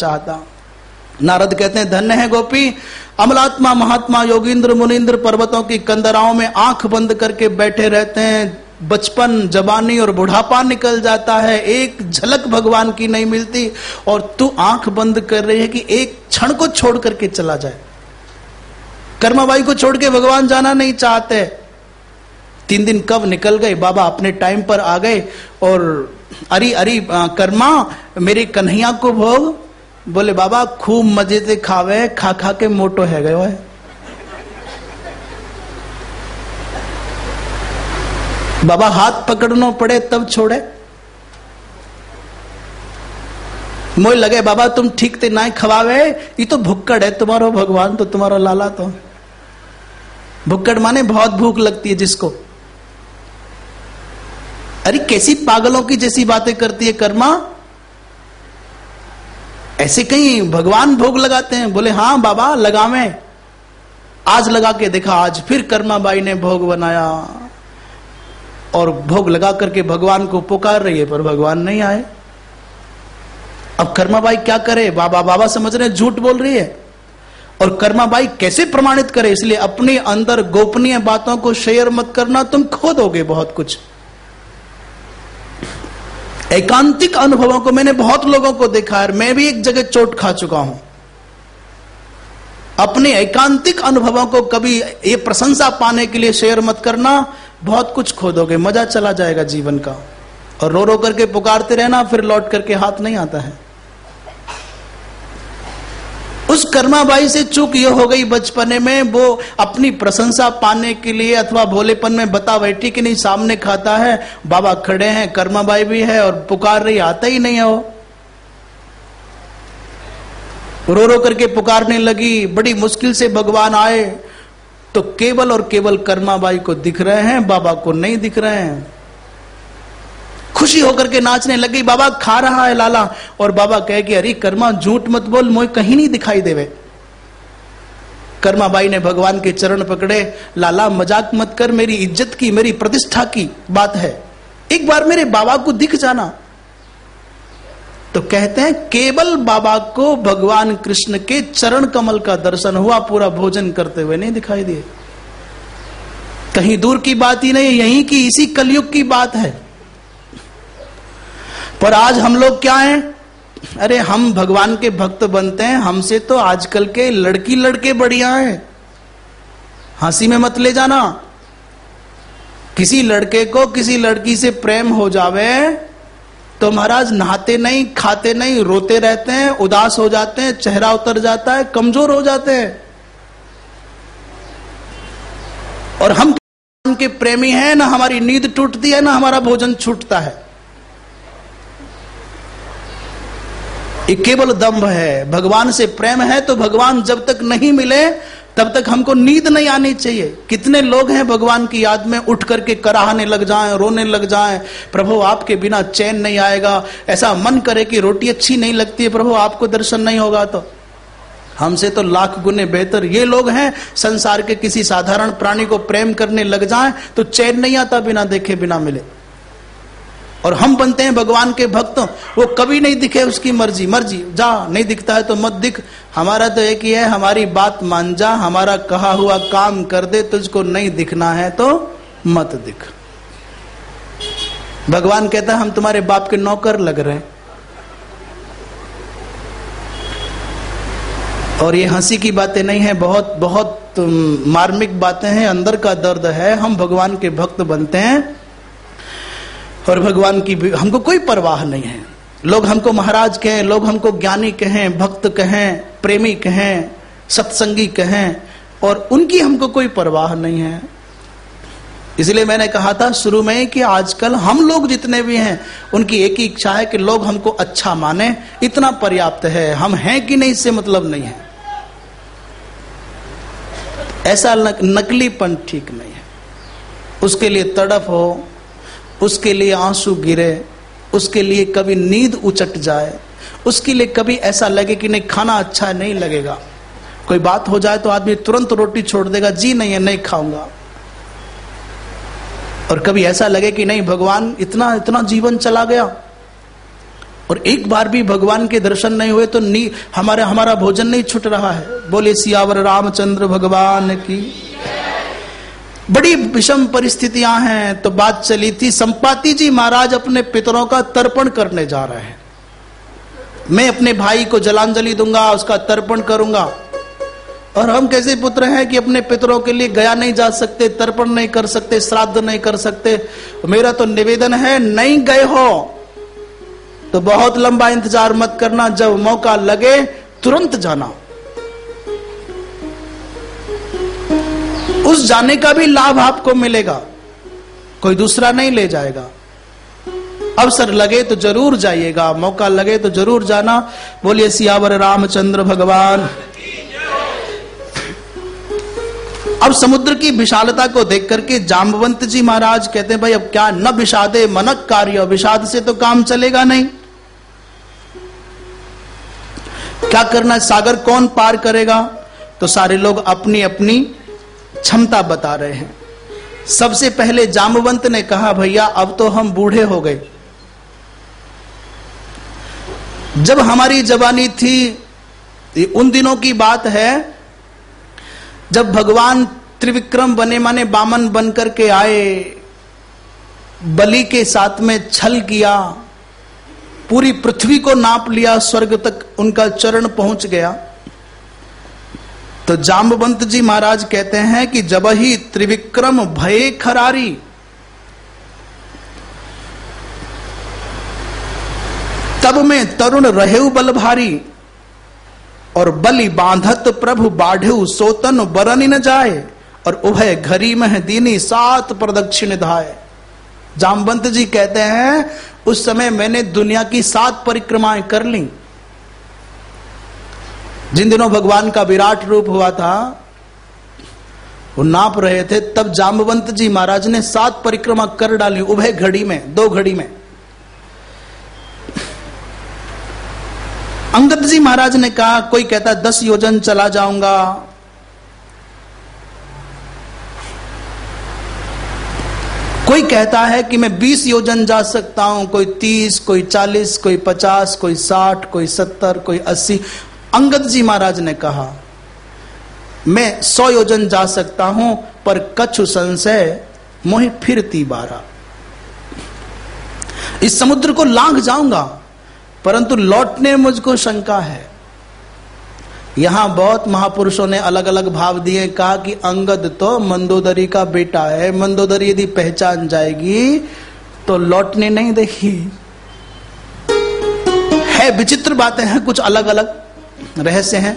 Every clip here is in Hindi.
चाहता नारद कहते हैं, धन्य है गोपी। अमलात्मा, महात्मा, योगिंद्र, मुनिंद्र पर्वतों की कंदराओं में आँख बंद करके बैठे रहते हैं। बचपन, जवानी और बुढ़ापा निकल जाता है। एक झलक भगवान की नहीं मिलती और तू आँख बंद कर रही है कि एक क्षण को छोड़ करके चला जाए। कर्माबाई को छोड़ के भगवान जाना नहीं चाहते। तीन दिन कब निकल गए? बाबा अपने टाइम पर आ गए और अरे अरे कर्मा, मेरे कन्हैया को भोग। बोले, बाबा, खूब मज़े से खावे, खा खा के मोटो है गए है। बाबा, हाथ पकड़ना पड़े तब छोड़े। मोह लगे, बाबा, तुम ठीक ते ना खवावे ये तो भुक्कड़ है, तुम्हारो भगवान तो तुम्हारा लाला तो। भुक्कड़ माने बहुत भूख लगती है जिसको। अरे, कैसी पागलों की जैसी बातें करती है कर्मा ऐसे कहीं भगवान भोग लगाते हैं, बोले हाँ बाबा, लगावे। आज लगा के देखा, आज फिर कर्मा बाई ने भोग बनाया। और भोग लगा करके भगवान को पुकार रही है, पर भगवान नहीं आए। अब कर्माबाई क्या करे? बाबा बाबा समझ रहे झूठ बोल रही है। और कर्माबाई कैसे प्रमाणित करे? इसलिए अपने अंदर गोपनीय बातों को शेयर मत करना, तुम खो दोगे बहुत कुछ। एकांतिक अनुभवों को मैंने बहुत लोगों को देखा है मैं भी एक जगह चोट खा चुका हूँ। अपने एकांतिक अनुभवों को कभी ये प्रशंसा पाने के लिए शेयर मत करना, बहुत कुछ खो दोगे मज़ा चला जाएगा जीवन का। और रो रो करके पुकारते रहना, फिर लौट करके हाथ नहीं आता है। उस कर्माबाई से चूक ये हो गई बचपने में, वो अपनी प्रशंसा पाने के लिए अथवा भोलेपन में बता बैठी कि नहीं सामने खाता है, बाबा खड़े हैं, कर्माबाई भी है और पुकार रही, आता ही नहीं है वो। रो रो करके पुकारने लगी, बड़ी मुश्किल से भगवान आए तो केवल और केवल कर्माबाई को दिख रहे हैं, बाबा को नहीं दिख रहे हैं। खुशी होकर के नाचने लगी, बाबा, खा रहा है लाला। और बाबा कहे कि, अरे, कर्मा, झूठ मत बोल मोह कहीं नहीं दिखाई देवे। कर्मा बाई ने भगवान के चरण पकड़े, लाला, मज़ाक मत कर, मेरी इज़्ज़त की, मेरी प्रतिष्ठा की बात है। एक बार मेरे बाबा को दिख जाना। तो कहते हैं, केवल बाबा को भगवान कृष्ण के चरण कमल का दर्शन हुआ, पूरा भोजन करते हुए नहीं दिखाई दिए। कहीं दूर की बात ही नहीं, यहीं की, इसी कलयुग की बात है। पर आज हम लोग क्या हैं? अरे, हम भगवान के भक्त बनते हैं। हमसे तो आजकल के लड़की लड़के बढ़िया हैं। हँसी में मत ले जाना। किसी लड़के को किसी लड़की से प्रेम हो जावे तो महाराज नहाते नहीं, खाते नहीं, रोते रहते हैं, उदास हो जाते हैं, चेहरा उतर जाता है, कमज़ोर हो जाते हैं। और हम के प्रेमी हैं, ना हमारी नींद टूटती है, ना हमारा भोजन छूटता है। ये केवल दम्भ है। भगवान से प्रेम है तो भगवान जब तक नहीं मिले, तब तक हमको नींद नहीं आनी चाहिए। कितने लोग हैं भगवान की याद में उठ करके कराहने लग जाएँ, रोने लग जाएँ, प्रभु आपके बिना चैन नहीं आएगा। ऐसा मन करे कि रोटी अच्छी नहीं लगती है, प्रभु आपको दर्शन नहीं होगा तो। हमसे तो लाख गुने बेहतर ये लोग हैं, संसार के किसी साधारण प्राणी को प्रेम करने लग जाएँ तो चैन नहीं आता, बिना देखे बिना मिले। और हम बनते हैं भगवान के भक्त, वो कभी नहीं दिखे उसकी मर्ज़ी। मर्ज़ी, जा, नहीं दिखता है तो मत दिख। हमारा तो एक ही है, हमारी बात मान जा, हमारा कहा हुआ काम कर दे, तुझको नहीं दिखना है तो मत दिख। भगवान कहता है, हम तुम्हारे बाप के नौकर लग रहे हैं। और ये हँसी की बातें नहीं है, बहुत बहुत मार्मिक बातें हैं, अंदर का दर्द है। हम भगवान के भक्त बनते हैं। और भगवान की हमको कोई परवाह नहीं है। लोग हमको महाराज कहें, लोग हमको ज्ञानी कहें, भक्त कहें, प्रेमी कहें, सत्संगी कहें, और उनकी हमको कोई परवाह नहीं है। इसलिए मैंने कहा था शुरू में कि आजकल हम लोग जितने भी हैं, उनकी एक ही इच्छा है कि लोग हमको अच्छा माने। इतना पर्याप्त है। हम हैं कि नहीं, इससे मतलब नहीं है। ऐसा नकलीपन ठीक नहीं है। उसके लिए तड़प हो उसके लिए आँसू गिरे, उसके लिए कभी नींद उचट जाए, उसके लिए कभी ऐसा लगे कि नहीं, खाना अच्छा नहीं लगेगा। कोई बात हो जाए तो आदमी तुरंत रोटी छोड़ देगा, जी नहीं है, नहीं खाऊँगा। और कभी ऐसा लगे कि नहीं, भगवान इतना इतना जीवन चला गया। और एक बार भी भगवान के दर्शन नहीं हुए तो नी, हमारे, हमारा भोजन नहीं छूट रहा है। बोले सियावर रामचंद्र भगवान की बड़ी विषम परिस्थितियाँ हैं तो बात चली थी, संपाति जी महाराज अपने पितरों का तर्पण करने जा रहे हैं। मैं अपने भाई को जलांजलि दूँगा, उसका तर्पण करूँगा। और हम कैसे पुत्र हैं कि अपने पितरों के लिए गया नहीं जा सकते, तर्पण नहीं कर सकते, श्राद्ध नहीं कर सकते? मेरा तो निवेदन है, नहीं गए हो तो बहुत लंबा इंतज़ार मत करना, जब मौका लगे, तुरंत जाना। उस जाने का भी लाभ आपको मिलेगा। कोई दूसरा नहीं ले जाएगा। अवसर लगे तो ज़रूर जाइएगा। मौका लगे तो ज़रूर जाना। बोलिए, सियावर रामचंद्र भगवान। अब समुद्र की विशालता को देख करके जाम्बवंत जी महाराज कहते हैं, भाई, अब क्या न विषादे मनक कार्य, विषाद से तो काम चलेगा नहीं। क्या करना है? सागर कौन पार करेगा? तो सारे लोग अपनी अपनी क्षमता बता रहे हैं। सबसे पहले जामवंत ने कहा, भैया, अब तो हम बूढ़े हो गए। जब हमारी जवानी थी उन दिनों की बात है, जब भगवान त्रिविक्रम बने माने बामन बनकर के आए, बलि के साथ में छल किया, पूरी पृथ्वी को नाप लिया, स्वर्ग तक उनका चरण पहुँच गया। तो जाम्बवंत जी महाराज कहते हैं कि जब ही त्रिविक्रम भय खरारी। तब में तरुण रहे बल भारी और बलि बांधत प्रभु बाढ़ सोतन बरन न जाए और उभय घरी मह दीनी सात प्रदक्षिण धाए। जामवंत जी कहते हैं, उस समय मैंने दुनिया की सात परिक्रमाएँ कर ली। जिन दिनों भगवान का विराट रूप हुआ था, वो नाप रहे थे, तब जामवंत जी महाराज ने सात परिक्रमा कर डाली उभय घड़ी में, दो घड़ी में। अंगद जी महाराज ने कहा, कोई कहता दस योजन चला जाऊँगा। कोई कहता है कि मैं बीस योजन जा सकता हूँ, कोई तीस, कोई चालीस, कोई पचास, कोई साठ, कोई सत्तर, कोई अस्सी। अंगद जी महाराज ने कहा, मैं सौ योजन जा सकता हूँ, पर कछु संशय मोहि फिरती बारा इस समुद्र को लांग जाऊँगा, परंतु लौटने मुझको शंका है। यहाँ बहुत महापुरुषों ने अलग अलग भाव दिए, कहा कि अंगद तो मंदोदरी का बेटा है, मंदोदरी यदि पहचान जाएगी तो लौटने नहीं देखी। है, विचित्र बातें हैं, कुछ अलग अलग रहस्य है।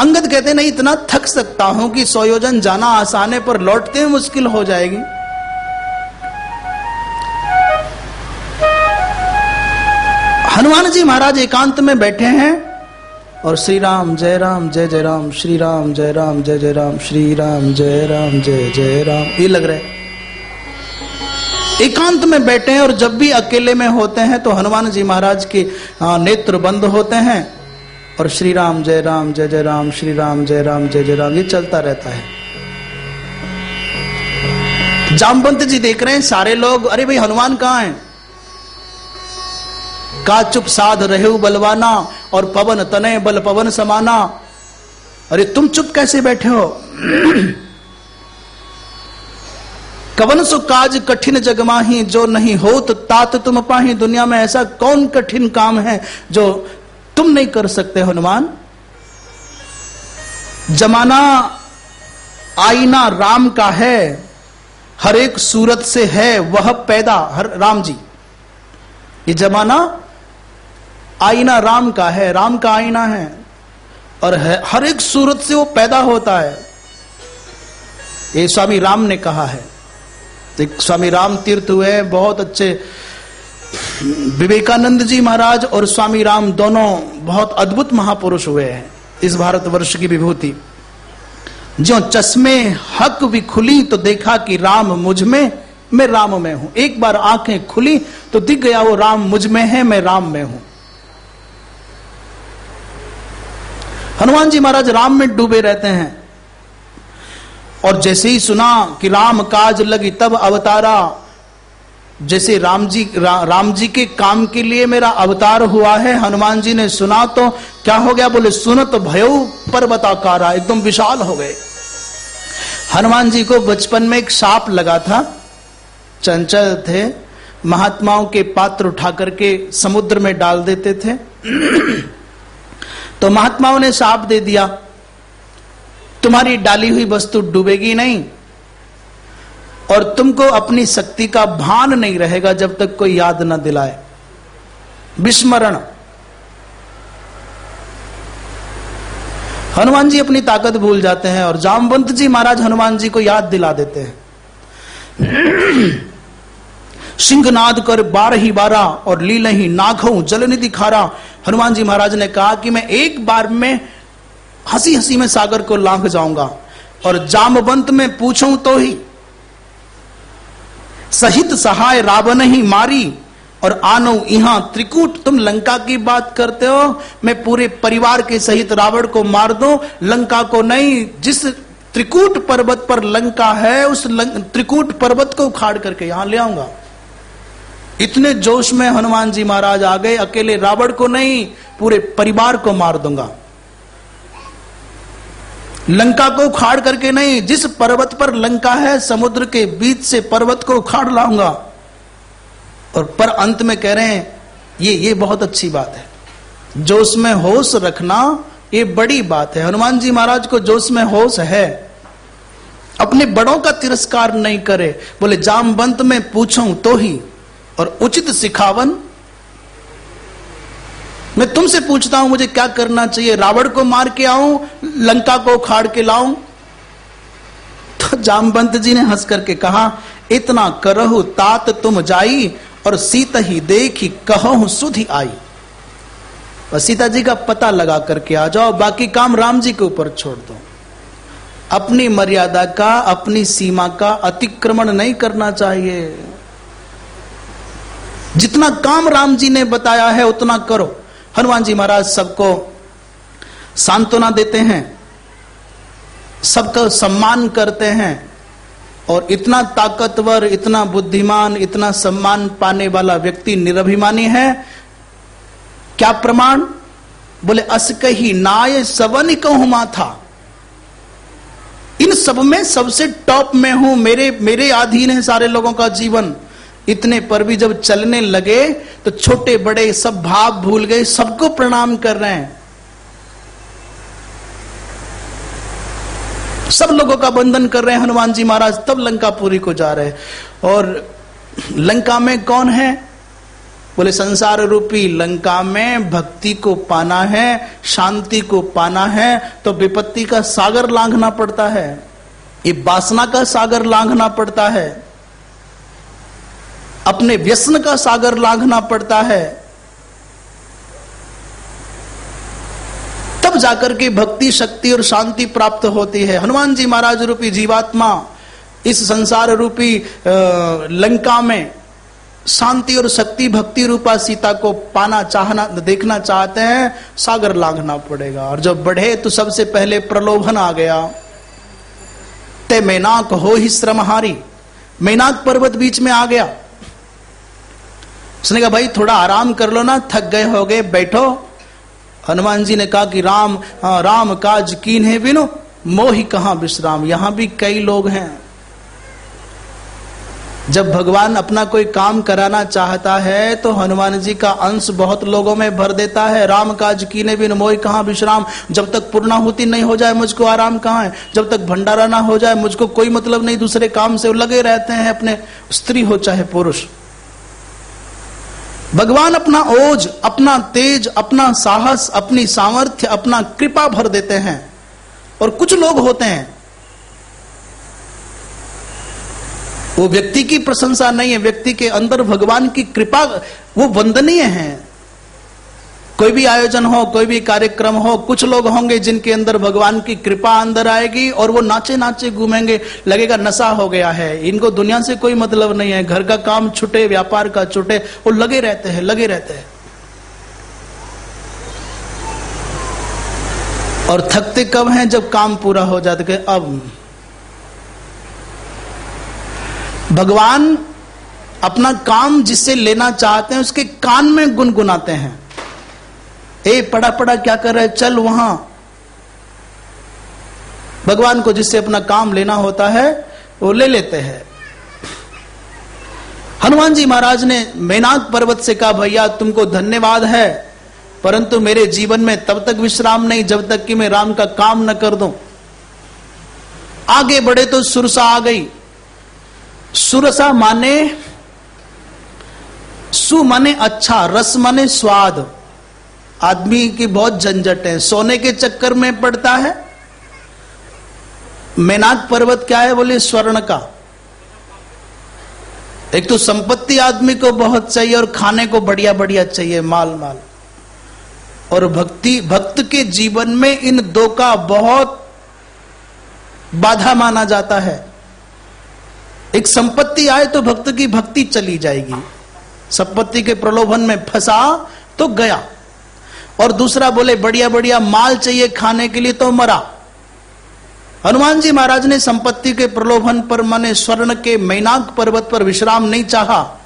अंगद कहते नहीं, इतना थक सकता हूँ कि सोयोजन जाना आसान है पर लौटते मुश्किल हो जाएगी। हनुमान जी महाराज एकांत में बैठे हैं और श्री राम जय राम, जय जय राम श्री राम जय राम, जय जय राम श्री राम जय राम, जय जय राम, ये लग रहे एकांत में बैठे हैं और जब भी अकेले में होते हैं तो हनुमान जी महाराज के नेत्र बंद होते हैं। और श्री राम जय राम जय जय राम, श्री राम जय राम, जय जय राम, ये चलता रहता है। जामवंत जी देख रहे हैं सारे लोग, अरे भाई हनुमान कहाँ हैं? का चुप साध रहे बलवाना और पवन तनय बल पवन समाना। अरे तुम चुप कैसे बैठे हो? कवन सु काज कठिन जगमाही, जो नहीं हो तो तात तुम पाही दुनिया में, ऐसा कौन कठिन काम है जो तुम नहीं कर सकते हनुमान। जमाना आईना राम का है हर एक सूरत से है वह पैदा हर राम जी। ये जमाना आईना राम का है राम का आईना है और है, हर एक सूरत से वो पैदा होता है। ये स्वामी राम ने कहा है। स्वामी राम तीर्थ हुए बहुत अच्छे विवेकानंद जी महाराज और स्वामी राम दोनों बहुत अद्भुत महापुरुष हुए हैं इस भारतवर्ष की विभूति। जो चश्मे हक भी खुली तो देखा कि राम मुझमें, मैं राम में हूँ। एक बार आँखें खुली तो दिख गया वो राम मुझमें है, मैं राम में हूँ। हनुमान जी महाराज राम में डूबे रहते हैं। और जैसे ही सुना कि राम काज लगी तब अवतारा जैसे राम जी रा, राम जी के काम के लिए मेरा अवतार हुआ है हनुमान जी ने सुना तो क्या हो गया? बोले सुनो तो भयो पर्वताकारा एकदम विशाल हो गए। हनुमान जी को बचपन में एक साप लगा था। चंचल थे महात्माओं के पात्र उठा करके समुद्र में डाल देते थे। तो महात्माओं ने साप दे दिया। तुम्हारी डाली हुई वस्तु डूबेगी नहीं। और तुमको अपनी शक्ति का भान नहीं रहेगा जब तक कोई याद न दिलाए। विस्मरण। हनुमान जी अपनी ताकत भूल जाते हैं और जामवंत जी महाराज हनुमान जी को याद दिला देते हैं। सिंहनाद कर बारह ही बारह और लील ही नाघो जलनिधि खारा। हनुमान जी महाराज ने कहा कि मैं एक बार में हँसी हँसी में सागर को लांघ जाऊँगा और जामवंत में पूछूँ तो ही सहित सहाय रावण ही मारी, और आनो यहाँ त्रिकूट, तुम लंका की बात करते हो, मैं पूरे परिवार के सहित रावण को मार दो, लंका को नहीं, जिस त्रिकूट पर्वत पर लंका है, उस त्रिकूट पर्वत को उखाड़ करके यहाँ ले आऊँगा। इतने जोश में हनुमान जी महाराज आ गए, अकेले रावण को नहीं, पूरे परिवार को मार दूँगा। लंका को उखाड़ करके नहीं, जिस पर्वत पर लंका है, समुद्र के बीच से पर्वत को उखाड़ लाऊँगा। और पर अंत में कह रहे हैं, ये ये बहुत अच्छी बात है। जोश में होश रखना, ये बड़ी बात है। हनुमान जी महाराज को जोश में होश है। अपने बड़ों का तिरस्कार नहीं करे। बोले जामबंत में पूछूँ तो ही। और उचित सिखावन मैं तुमसे पूछता हूँ, मुझे क्या करना चाहिए? रावण को मार के आऊँ, लंका को उखाड़ के लाऊं? तो जामबंत जी ने हंस करके कहा, इतना करहु तात तुम जाई और सीता ही देखी, कहो सुधि आई। और सीता जी का पता लगा करके आ जाओ, बाकी काम राम जी के ऊपर छोड़ दो। अपनी मर्यादा का, अपनी सीमा का अतिक्रमण नहीं करना चाहिए। जितना काम राम जी ने बताया है, उतना करो। हनुमान जी महाराज सबको सांत्वना देते हैं, सबका सम्मान करते हैं और इतना ताकतवर, इतना बुद्धिमान, इतना सम्मान पाने वाला व्यक्ति निरभिमानी है। क्या प्रमाण? बोले अस कही नाय सवन कहूँ था। इन सब में सबसे टॉप में हूँ। मेरे मेरे अधीन है सारे लोगों का जीवन। इतने पर भी जब चलने लगे तो छोटे बड़े सब भाव भूल गए, सबको प्रणाम कर रहे हैं। सब लोगों का बंधन कर रहे हैं, हनुमान जी महाराज, तब लंकापुरी को जा रहे हैं। और लंका में कौन है? बोले, संसार रूपी लंका में भक्ति को पाना है, शांति को पाना है तो विपत्ति का सागर लांघना पड़ता है। ये वासना का सागर लांघना पड़ता है। अपने व्यसन का सागर लांघना पड़ता है। तब जाकर के भक्ति, शक्ति और शांति प्राप्त होती है। हनुमान जी महाराज रूपी जीवात्मा इस संसार रूपी लंका में शांति और शक्ति, भक्ति रूपा सीता को पाना, चाहना, देखना चाहते हैं, सागर लांघना पड़ेगा। और जब बढ़े तो सबसे पहले प्रलोभन आ गया। ते मैनाक हो ही श्रमहारी। मैनाक पर्वत बीच में आ गया। उसने कहा भाई थोड़ा आराम कर लो ना थक गए हो गए बैठो। हनुमान जी ने कहा कि राम हाँ, राम काज कीन है बिनो मोही कहा विश्राम यहाँ भी कई लोग हैं। जब भगवान अपना कोई काम कराना चाहता है तो हनुमान जी का अंश बहुत लोगों में भर देता है। राम काज कीने बिन मोह कहा विश्राम जब तक पूर्णाहुति नहीं हो जाए मुझको आराम कहाँ है? जब तक भंडारा ना हो जाए मुझको कोई मतलब नहीं दूसरे काम से लगे रहते हैं अपने स्त्री हो चाहे पुरुष। भगवान अपना ओज, अपना तेज, अपना साहस, अपनी सामर्थ्य, अपना कृपा भर देते हैं। और कुछ लोग होते हैं। वो व्यक्ति की प्रशंसा नहीं है, व्यक्ति के अंदर भगवान की कृपा, वो वंदनीय है। कोई भी आयोजन हो, कोई भी कार्यक्रम हो, कुछ लोग होंगे जिनके अंदर भगवान की कृपा अंदर आएगी और वो नाचे नाचे घूमेंगे, लगेगा नशा हो गया है। इनको दुनिया से कोई मतलब नहीं है। घर का काम छुटे, व्यापार का छुटे, वो लगे रहते हैं, लगे रहते हैं। और थकते कब हैं जब काम पूरा हो जाते कि अब। भगवान अपना काम जिससे लेना चाहते हैं, उसके कान में गुनगुनाते हैं। ए पड़ा पड़ा क्या कर रहे चल वहाँ। भगवान को जिससे अपना काम लेना होता है, वो ले लेते हैं। हनुमान जी महाराज ने मेनाक पर्वत से कहा, भैया, तुमको धन्यवाद है, परंतु मेरे जीवन में तब तक विश्राम नहीं, जब तक कि मैं राम का काम न कर दूँ। आगे बढ़े तो सुरसा आ गई। सुरसा माने, सु माने अच्छा रस माने स्वाद। आदमी की बहुत झंझट है। सोने के चक्कर में पड़ता है। मेनाक पर्वत क्या है बोले? स्वर्ण का। एक तो संपत्ति आदमी को बहुत चाहिए और खाने को बढ़िया बढ़िया चाहिए, माल माल। और भक्ति, भक्त के जीवन में इन दो का बहुत बाधा माना जाता है। एक संपत्ति आए तो भक्त की भक्ति चली जाएगी। संपत्ति के प्रलोभन में फंसा तो गया। और दूसरा बोले, बढ़िया बढ़िया, माल चाहिए खाने के लिए तो मरा। हनुमान जी महाराज ने संपत्ति के प्रलोभन पर माने स्वर्ण के मैनाक पर्वत पर विश्राम नहीं चाहा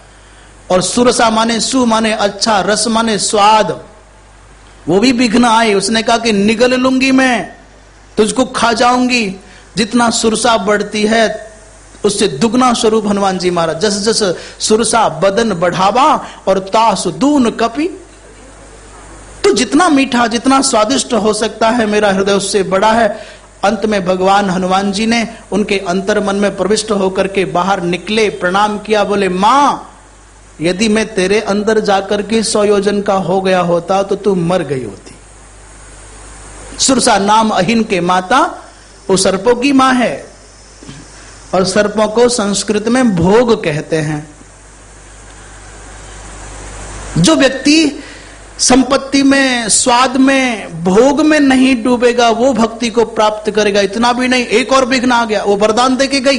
और सुरसा माने सु, माने अच्छा रस माने स्वाद। वो भी विघ्न आए। उसने कहा कि, निगल लूँगी मैं, तुझको खा जाऊँगी। जितना सुरसा बढ़ती है, उससे दुगना स्वरूप हनुमान जी महाराज। जस जस सुरसा बदन बढ़ावा और तास दून कपी तो जितना मीठा, जितना स्वादिष्ट हो सकता है मेरा हृदय उससे बड़ा है। अंत में भगवान हनुमान जी ने उनके अंतर मन में प्रविष्ट होकर के बाहर निकले, प्रणाम किया, बोले, माँ, यदि मैं तेरे अंदर जाकर के सौ योजन का हो गया होता तो तू मर गई होती। सुरसा नाम अहिन के माता, वो सर्पों की माँ है और सर्पों को संस्कृत में भोग कहते हैं। जो व्यक्ति संपत्ति में, स्वाद में, भोग में नहीं डूबेगा, वो भक्ति को प्राप्त करेगा। इतना भी नहीं, एक और विघ्न आ गया, वो वरदान दे के गई।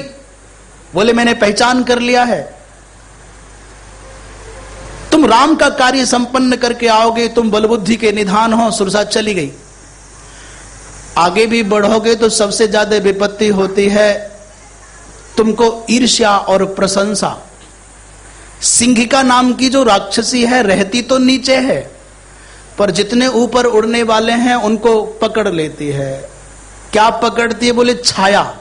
बोले, मैंने पहचान कर लिया है। तुम राम का कार्य संपन्न करके आओगे, तुम बलबुद्धि के निधान हो सुरसा चली गई। आगे भी बढ़ोगे तो सबसे ज़्यादा विपत्ति होती है तुमको ईर्ष्या और प्रशंसा। सिंहिका नाम की जो राक्षसी है, रहती तो नीचे है। पर जितने ऊपर उड़ने वाले हैं, उनको पकड़ लेती है। क्या पकड़ती है? बोले, छाया।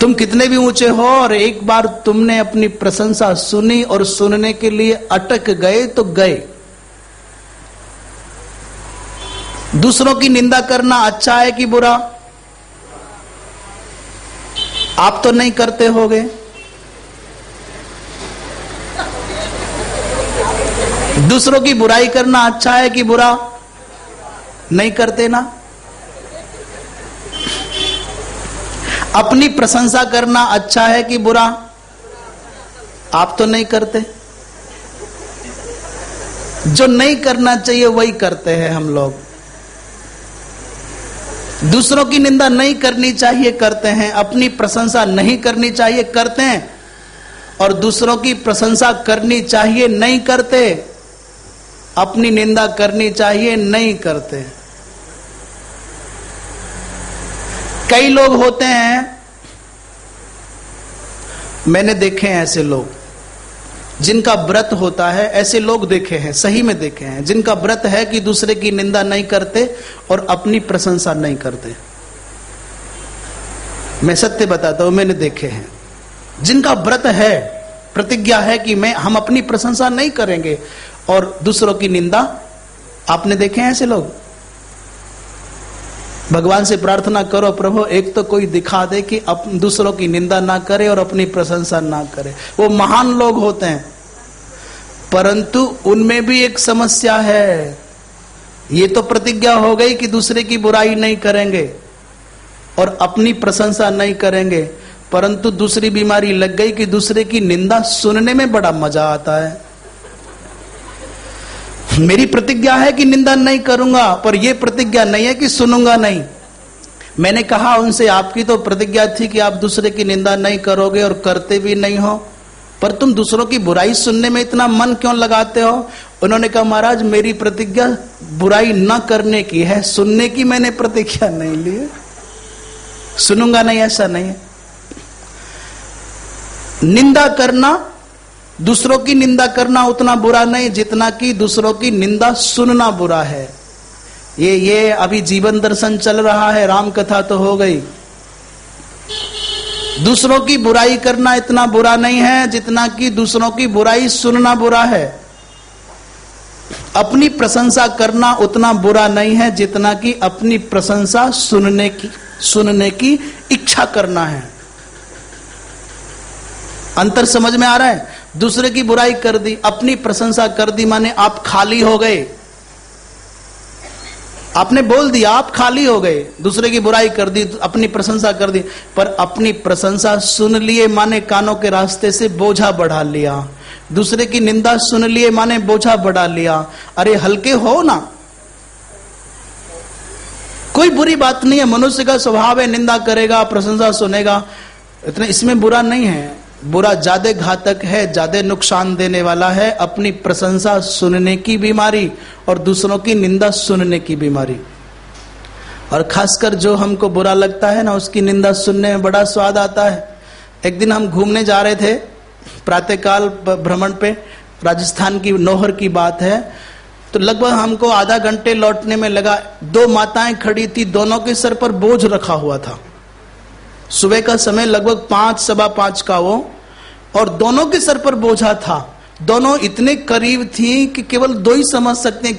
तुम कितने भी ऊँचे हो और एक बार तुमने अपनी प्रशंसा सुनी और सुनने के लिए अटक गए तो गए। दूसरों की निंदा करना अच्छा है कि बुरा? आप तो नहीं करते होगे। दूसरों की बुराई करना अच्छा है कि बुरा? नहीं करते ना? अपनी प्रशंसा करना अच्छा है कि बुरा? आप तो नहीं करते। जो नहीं करना चाहिए, वही करते हैं हम लोग। दूसरों की निंदा नहीं करनी चाहिए, करते हैं। अपनी प्रशंसा नहीं करनी चाहिए, करते हैं। और दूसरों की प्रशंसा करनी चाहिए, नहीं करते। अपनी निंदा करनी चाहिए, नहीं करते। कई लोग होते हैं, मैंने देखे हैं ऐसे लोग, जिनका व्रत होता है, ऐसे लोग देखे हैं, सही में देखे हैं, जिनका व्रत है कि दूसरे की निंदा नहीं करते और अपनी प्रशंसा नहीं करते। मैं सत्य बताता हूँ, मैंने देखे हैं। जिनका व्रत है, प्रतिज्ञा है कि मैं, हम अपनी प्रशंसा नहीं करेंगे और दूसरों की निंदा? आपने देखे हैं ऐसे लोग? भगवान से प्रार्थना करो प्रभु एक तो कोई दिखा दे कि अप, दूसरों की निंदा ना करे और अपनी प्रशंसा ना करे। वो महान लोग होते हैं। परंतु उनमें भी एक समस्या है। ये तो प्रतिज्ञा हो गई कि दूसरे की बुराई नहीं करेंगे और अपनी प्रशंसा नहीं करेंगे। परंतु दूसरी बीमारी लग गई कि दूसरे की निंदा सुनने में बड़ा मज़ा आता है। मेरी प्रतिज्ञा है कि निंदा नहीं करूँगा, पर यह प्रतिज्ञा नहीं है कि सुनूँगा नहीं। मैंने कहा उनसे, आपकी तो प्रतिज्ञा थी कि आप दूसरे की निंदा नहीं करोगे और करते भी नहीं हो। पर तुम दूसरों की बुराई सुनने में इतना मन क्यों लगाते हो? उन्होंने कहा, महाराज, मेरी प्रतिज्ञा बुराई न करने की है, सुनने की मैंने प्रतिज्ञा नहीं ली सुनूँगा नहीं, ऐसा नहीं है। निंदा करना दूसरों की निंदा करना उतना बुरा नहीं, जितना कि दूसरों की निंदा सुनना बुरा है। ये ये अभी जीवन दर्शन चल रहा है राम कथा तो हो गई। दूसरों की बुराई करना इतना बुरा नहीं है, जितना कि दूसरों की बुराई सुनना बुरा है। अपनी प्रशंसा करना उतना बुरा नहीं है, जितना कि अपनी प्रशंसा सुनने की सुनने की इच्छा करना है। अंतर समझ में आ रहा है? दूसरे की बुराई कर दी, अपनी प्रशंसा कर दी, माने आप खाली हो गए। आपने बोल दिया, आप खाली हो गए। दूसरे की बुराई कर दी, अपनी प्रशंसा कर दी, पर अपनी प्रशंसा सुन लिए माने कानों के रास्ते से बोझा बढ़ा लिया। दूसरे की निंदा सुन लिए माने बोझा बढ़ा लिया। अरे, हल्के हो ना। कोई बुरी बात नहीं है, मनुष्य का स्वभाव है, निंदा करेगा, प्रशंसा सुनेगा। इतना, इसमें बुरा नहीं है। बुरा ज़्यादा घातक है ज़्यादा नुकसान देने वाला है, अपनी प्रशंसा सुनने की बीमारी और दूसरों की निंदा सुनने की बीमारी। और खासकर जो हमको बुरा लगता है ना, उसकी निंदा सुनने में बड़ा स्वाद आता है। एक दिन हम घूमने जा रहे थे, प्रातःकाल भ्रमण पे, राजस्थान की नोहर की बात है। तो लगभग हमको आधा घंटे लौटने में लगा, दो माताएँ खड़ी थी, दोनों के सर पर बोझ रखा हुआ था। सुबह का समय लगभग पाँच, सवा पाँच का वो, और दोनों के सर पर बोझा था। दोनों इतने करीब थी कि केवल दो ही समझ सकते हैं